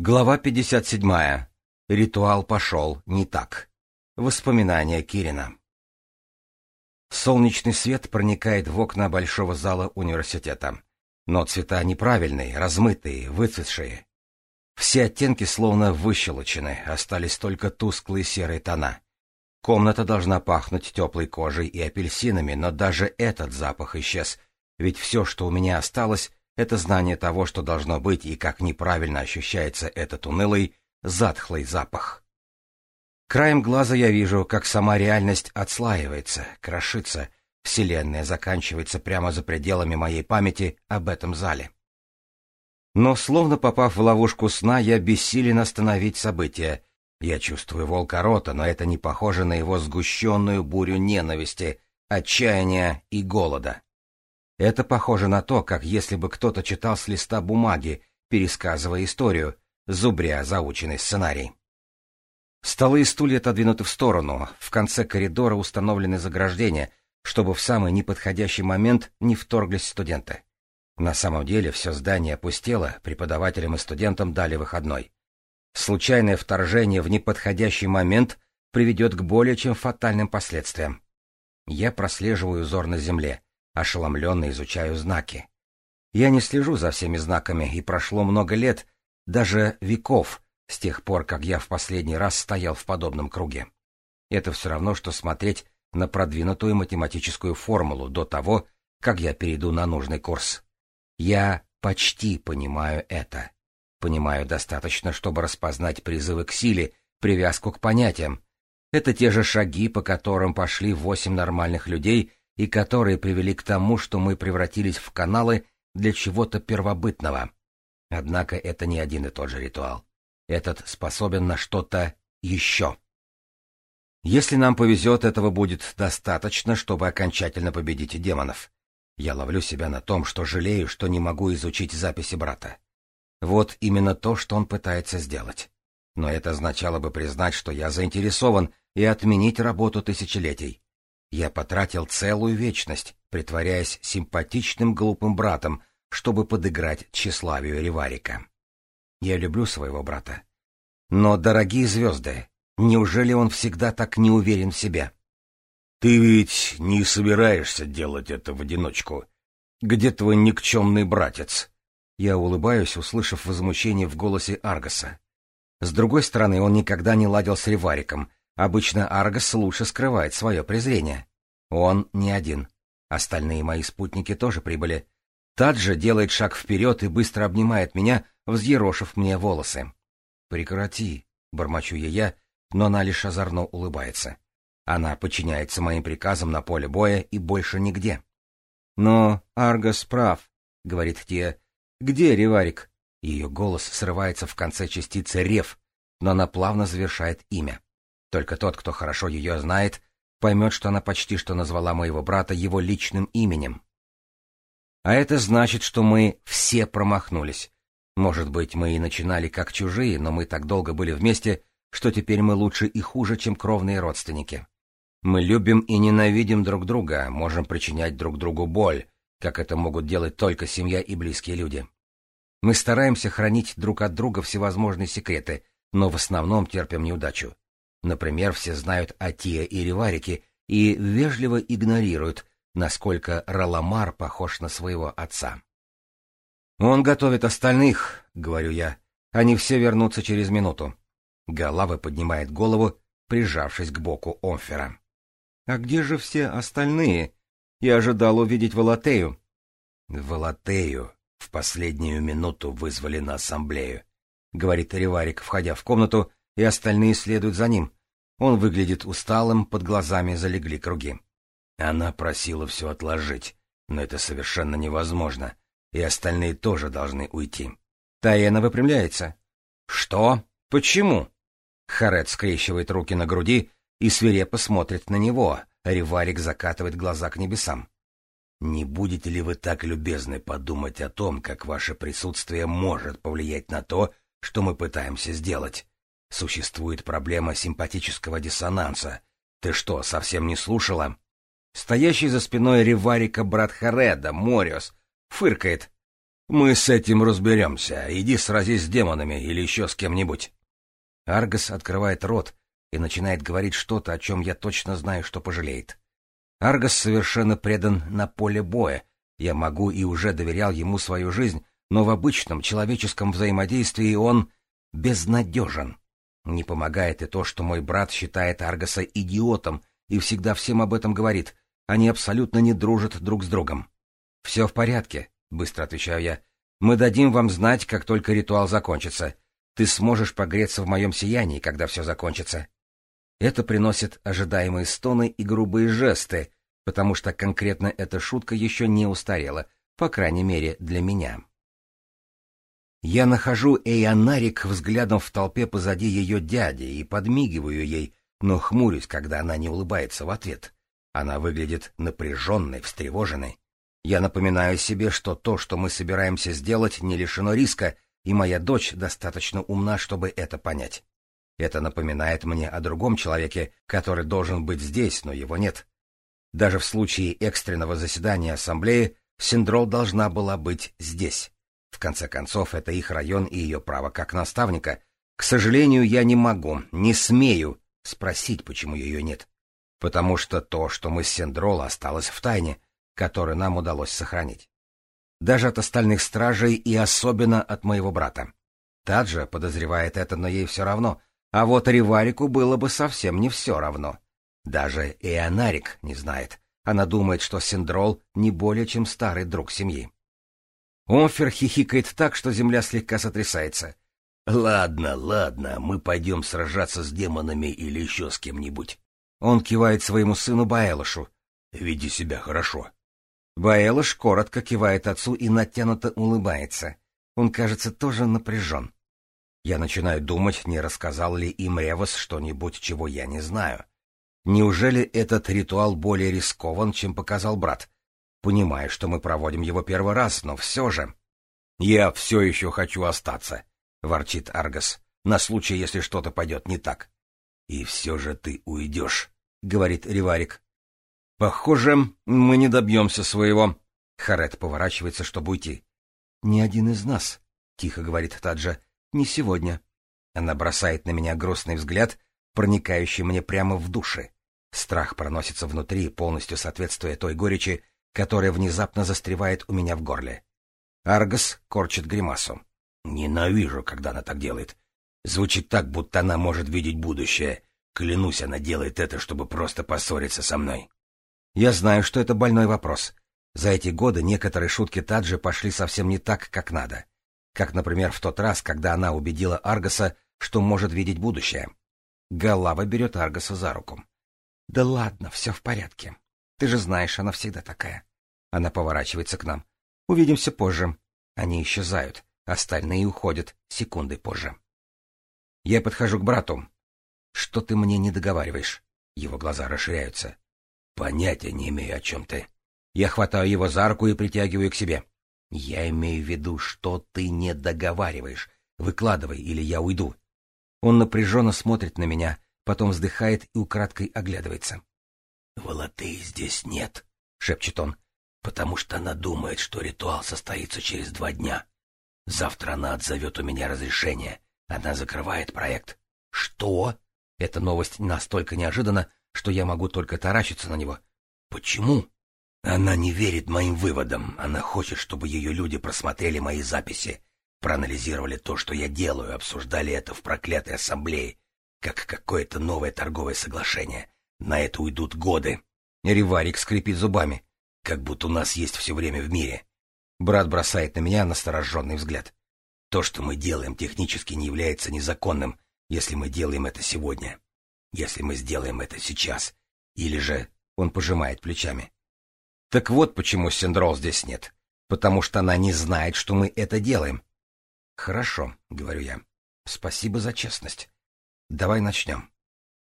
Глава 57. Ритуал пошел не так. Воспоминания Кирина. Солнечный свет проникает в окна большого зала университета. Но цвета неправильные, размытые, выцветшие. Все оттенки словно выщелочены, остались только тусклые серые тона. Комната должна пахнуть теплой кожей и апельсинами, но даже этот запах исчез, ведь все, что у меня осталось, это знание того, что должно быть и как неправильно ощущается этот унылый, затхлый запах. Краем глаза я вижу, как сама реальность отслаивается, крошится, вселенная заканчивается прямо за пределами моей памяти об этом зале. Но, словно попав в ловушку сна, я бессилен остановить события. Я чувствую волка рота, но это не похоже на его сгущенную бурю ненависти, отчаяния и голода. Это похоже на то, как если бы кто-то читал с листа бумаги, пересказывая историю, зубря заученный сценарий. Столы и стулья отодвинуты в сторону, в конце коридора установлены заграждения, чтобы в самый неподходящий момент не вторглись студенты. На самом деле все здание опустело, преподавателям и студентам дали выходной. Случайное вторжение в неподходящий момент приведет к более чем фатальным последствиям. Я прослеживаю узор на земле — ошеломленно изучаю знаки. Я не слежу за всеми знаками, и прошло много лет, даже веков, с тех пор, как я в последний раз стоял в подобном круге. Это все равно, что смотреть на продвинутую математическую формулу до того, как я перейду на нужный курс. Я почти понимаю это. Понимаю достаточно, чтобы распознать призывы к силе, привязку к понятиям. Это те же шаги, по которым пошли восемь нормальных людей и которые привели к тому, что мы превратились в каналы для чего-то первобытного. Однако это не один и тот же ритуал. Этот способен на что-то еще. Если нам повезет, этого будет достаточно, чтобы окончательно победить демонов. Я ловлю себя на том, что жалею, что не могу изучить записи брата. Вот именно то, что он пытается сделать. Но это означало бы признать, что я заинтересован, и отменить работу тысячелетий. Я потратил целую вечность, притворяясь симпатичным глупым братом, чтобы подыграть тщеславию Реварика. Я люблю своего брата. Но, дорогие звезды, неужели он всегда так не уверен в себе? Ты ведь не собираешься делать это в одиночку. Где твой никчемный братец? Я улыбаюсь, услышав возмущение в голосе Аргаса. С другой стороны, он никогда не ладил с Ревариком — Обычно Аргос лучше скрывает свое презрение. Он не один. Остальные мои спутники тоже прибыли. Таджа делает шаг вперед и быстро обнимает меня, взъерошив мне волосы. «Прекрати», — бормочу ей я, но она лишь озорно улыбается. Она подчиняется моим приказам на поле боя и больше нигде. «Но Аргос прав», — говорит Тия. «Где Реварик?» Ее голос срывается в конце частицы «рев», но она плавно завершает имя. Только тот, кто хорошо ее знает, поймет, что она почти что назвала моего брата его личным именем. А это значит, что мы все промахнулись. Может быть, мы и начинали как чужие, но мы так долго были вместе, что теперь мы лучше и хуже, чем кровные родственники. Мы любим и ненавидим друг друга, можем причинять друг другу боль, как это могут делать только семья и близкие люди. Мы стараемся хранить друг от друга всевозможные секреты, но в основном терпим неудачу. Например, все знают о Тия и Реварике и вежливо игнорируют, насколько Раламар похож на своего отца. «Он готовит остальных», — говорю я. «Они все вернутся через минуту». Галава поднимает голову, прижавшись к боку Омфера. «А где же все остальные? Я ожидал увидеть Волотею». «Волотею в последнюю минуту вызвали на ассамблею», — говорит Реварик, входя в комнату и остальные следуют за ним. Он выглядит усталым, под глазами залегли круги. Она просила все отложить, но это совершенно невозможно, и остальные тоже должны уйти. Таена выпрямляется. «Что? Почему?» Харет скрещивает руки на груди и свирепо смотрит на него. Реварик закатывает глаза к небесам. «Не будете ли вы так любезны подумать о том, как ваше присутствие может повлиять на то, что мы пытаемся сделать?» Существует проблема симпатического диссонанса. Ты что, совсем не слушала? Стоящий за спиной реварика брат Хареда, Мориос, фыркает. Мы с этим разберемся. Иди сразись с демонами или еще с кем-нибудь. Аргос открывает рот и начинает говорить что-то, о чем я точно знаю, что пожалеет. Аргос совершенно предан на поле боя. Я могу и уже доверял ему свою жизнь, но в обычном человеческом взаимодействии он безнадежен. Не помогает и то, что мой брат считает Аргаса идиотом и всегда всем об этом говорит. Они абсолютно не дружат друг с другом. «Все в порядке», — быстро отвечаю я. «Мы дадим вам знать, как только ритуал закончится. Ты сможешь погреться в моем сиянии, когда все закончится». Это приносит ожидаемые стоны и грубые жесты, потому что конкретно эта шутка еще не устарела, по крайней мере, для меня. Я нахожу Эйонарик взглядом в толпе позади ее дяди и подмигиваю ей, но хмурюсь, когда она не улыбается в ответ. Она выглядит напряженной, встревоженной. Я напоминаю себе, что то, что мы собираемся сделать, не лишено риска, и моя дочь достаточно умна, чтобы это понять. Это напоминает мне о другом человеке, который должен быть здесь, но его нет. Даже в случае экстренного заседания ассамблеи Синдрол должна была быть здесь. В конце концов, это их район и ее право как наставника. К сожалению, я не могу, не смею спросить, почему ее нет. Потому что то, что мы с Синдрола, осталось в тайне, которое нам удалось сохранить. Даже от остальных стражей и особенно от моего брата. Таджа подозревает это, но ей все равно. А вот Риварику было бы совсем не все равно. Даже Ионарик не знает. Она думает, что Синдрол не более чем старый друг семьи. Омфер хихикает так, что земля слегка сотрясается. «Ладно, ладно, мы пойдем сражаться с демонами или еще с кем-нибудь». Он кивает своему сыну Баэлышу. «Веди себя хорошо». Баэлыш коротко кивает отцу и натянуто улыбается. Он, кажется, тоже напряжен. Я начинаю думать, не рассказал ли им Ревас что-нибудь, чего я не знаю. Неужели этот ритуал более рискован, чем показал брат? понимая, что мы проводим его первый раз, но все же... — Я все еще хочу остаться, — ворчит Аргас, — на случай, если что-то пойдет не так. — И все же ты уйдешь, — говорит Риварик. — Похоже, мы не добьемся своего. Харет поворачивается, чтобы уйти. — Ни один из нас, — тихо говорит Таджа, — не сегодня. Она бросает на меня грустный взгляд, проникающий мне прямо в души. Страх проносится внутри, полностью соответствуя той горечи, которая внезапно застревает у меня в горле. Аргос корчит гримасу. «Ненавижу, когда она так делает. Звучит так, будто она может видеть будущее. Клянусь, она делает это, чтобы просто поссориться со мной». Я знаю, что это больной вопрос. За эти годы некоторые шутки Таджи пошли совсем не так, как надо. Как, например, в тот раз, когда она убедила Аргоса, что может видеть будущее. Голава берет Аргоса за руку. «Да ладно, все в порядке. Ты же знаешь, она всегда такая. Она поворачивается к нам. Увидимся позже. Они исчезают. Остальные уходят секунды позже. Я подхожу к брату. Что ты мне не договариваешь? Его глаза расширяются. Понятия не имею, о чем ты. Я хватаю его за руку и притягиваю к себе. Я имею в виду, что ты не договариваешь. Выкладывай, или я уйду. Он напряженно смотрит на меня, потом вздыхает и украдкой оглядывается. — Волоты здесь нет, — шепчет он потому что она думает, что ритуал состоится через два дня. Завтра она отзовет у меня разрешение. Она закрывает проект. Что? Эта новость настолько неожиданна, что я могу только таращиться на него. Почему? Она не верит моим выводам. Она хочет, чтобы ее люди просмотрели мои записи, проанализировали то, что я делаю, обсуждали это в проклятой ассамблее, как какое-то новое торговое соглашение. На это уйдут годы. Реварик скрипит зубами как будто у нас есть все время в мире. Брат бросает на меня настороженный взгляд. То, что мы делаем, технически не является незаконным, если мы делаем это сегодня. Если мы сделаем это сейчас. Или же... Он пожимает плечами. Так вот почему Синдрол здесь нет. Потому что она не знает, что мы это делаем. Хорошо, говорю я. Спасибо за честность. Давай начнем.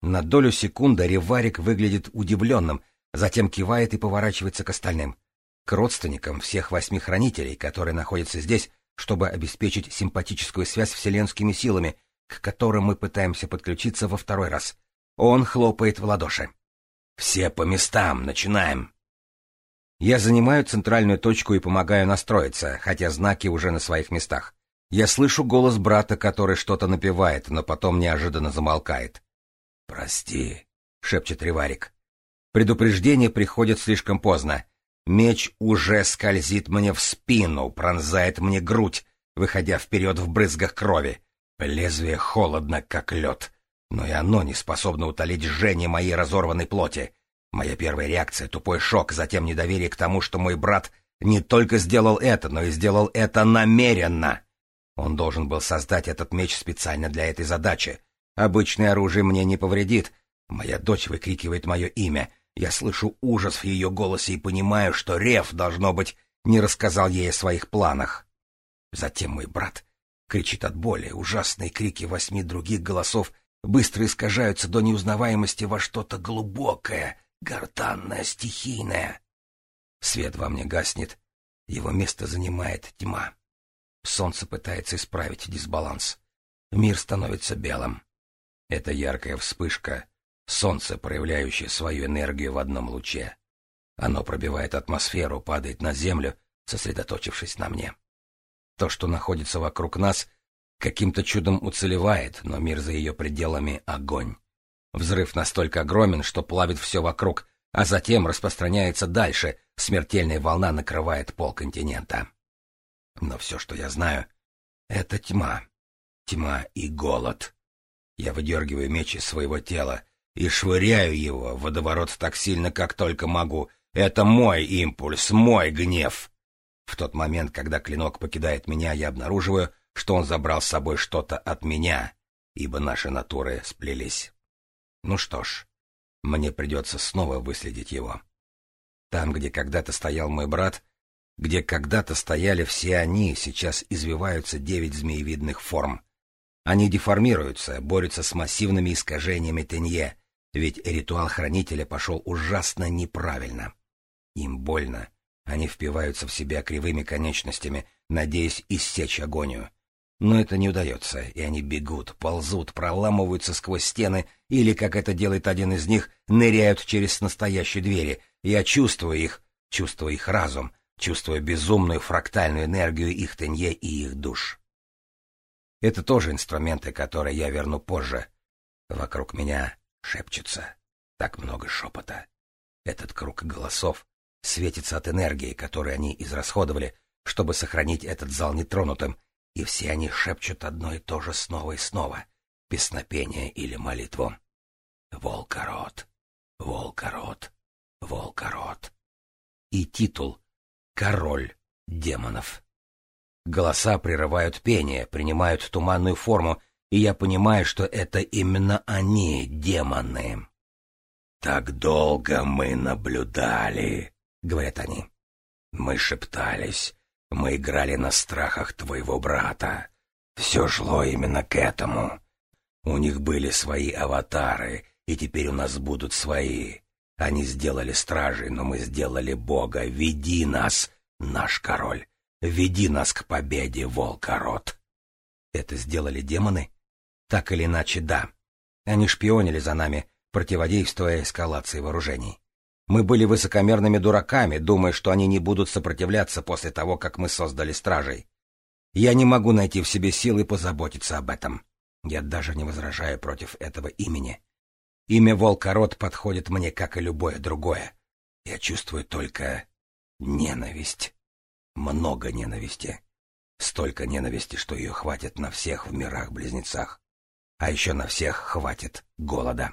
На долю секунды Реварик выглядит удивленным, Затем кивает и поворачивается к остальным. К родственникам всех восьми хранителей, которые находятся здесь, чтобы обеспечить симпатическую связь вселенскими силами, к которым мы пытаемся подключиться во второй раз. Он хлопает в ладоши. «Все по местам, начинаем!» Я занимаю центральную точку и помогаю настроиться, хотя знаки уже на своих местах. Я слышу голос брата, который что-то напевает, но потом неожиданно замолкает. «Прости», — шепчет Реварик. Предупреждение приходит слишком поздно. Меч уже скользит мне в спину, пронзает мне грудь, выходя вперед в брызгах крови. Лезвие холодно, как лед. Но и оно не способно утолить жжение моей разорванной плоти. Моя первая реакция — тупой шок, затем недоверие к тому, что мой брат не только сделал это, но и сделал это намеренно. Он должен был создать этот меч специально для этой задачи. Обычное оружие мне не повредит. Моя дочь выкрикивает мое имя — я слышу ужас в ее голосе и понимаю, что Рев, должно быть, не рассказал ей о своих планах. Затем мой брат кричит от боли. Ужасные крики восьми других голосов быстро искажаются до неузнаваемости во что-то глубокое, гортанное, стихийное. Свет во мне гаснет. Его место занимает тьма. Солнце пытается исправить дисбаланс. Мир становится белым. Это яркая вспышка — Солнце, проявляющее свою энергию в одном луче. Оно пробивает атмосферу, падает на землю, сосредоточившись на мне. То, что находится вокруг нас, каким-то чудом уцелевает, но мир за ее пределами — огонь. Взрыв настолько огромен, что плавит все вокруг, а затем распространяется дальше, смертельная волна накрывает пол континента. Но все, что я знаю, — это тьма. Тьма и голод. Я выдергиваю меч из своего тела, и швыряю его в водоворот так сильно, как только могу. Это мой импульс, мой гнев. В тот момент, когда клинок покидает меня, я обнаруживаю, что он забрал с собой что-то от меня, ибо наши натуры сплелись. Ну что ж, мне придется снова выследить его. Там, где когда-то стоял мой брат, где когда-то стояли все они, сейчас извиваются девять змеевидных форм. Они деформируются, борются с массивными искажениями Тенье, ведь ритуал хранителя пошел ужасно неправильно. Им больно. Они впиваются в себя кривыми конечностями, надеясь иссечь агонию. Но это не удается, и они бегут, ползут, проламываются сквозь стены или, как это делает один из них, ныряют через настоящие двери. Я чувствую их, чувствую их разум, чувствую безумную фрактальную энергию их тенье и их душ. Это тоже инструменты, которые я верну позже. Вокруг меня шепчется. Так много шепота. Этот круг голосов светится от энергии, которую они израсходовали, чтобы сохранить этот зал нетронутым, и все они шепчут одно и то же снова и снова, песнопение или молитву. Волкород, волкород, волкород. И титул «Король демонов». Голоса прерывают пение, принимают туманную форму — и я понимаю, что это именно они, демоны. «Так долго мы наблюдали», — говорят они. «Мы шептались, мы играли на страхах твоего брата. Все шло именно к этому. У них были свои аватары, и теперь у нас будут свои. Они сделали стражей, но мы сделали Бога. Веди нас, наш король. Веди нас к победе, волкород. Это сделали демоны? Так или иначе, да. Они шпионили за нами, противодействуя эскалации вооружений. Мы были высокомерными дураками, думая, что они не будут сопротивляться после того, как мы создали стражей. Я не могу найти в себе силы позаботиться об этом. Я даже не возражаю против этого имени. Имя Волкорот подходит мне, как и любое другое. Я чувствую только ненависть. Много ненависти. Столько ненависти, что ее хватит на всех в мирах-близнецах а еще на всех хватит голода.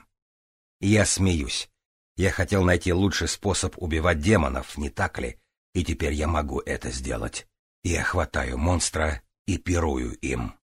Я смеюсь. Я хотел найти лучший способ убивать демонов, не так ли? И теперь я могу это сделать. Я хватаю монстра и пирую им.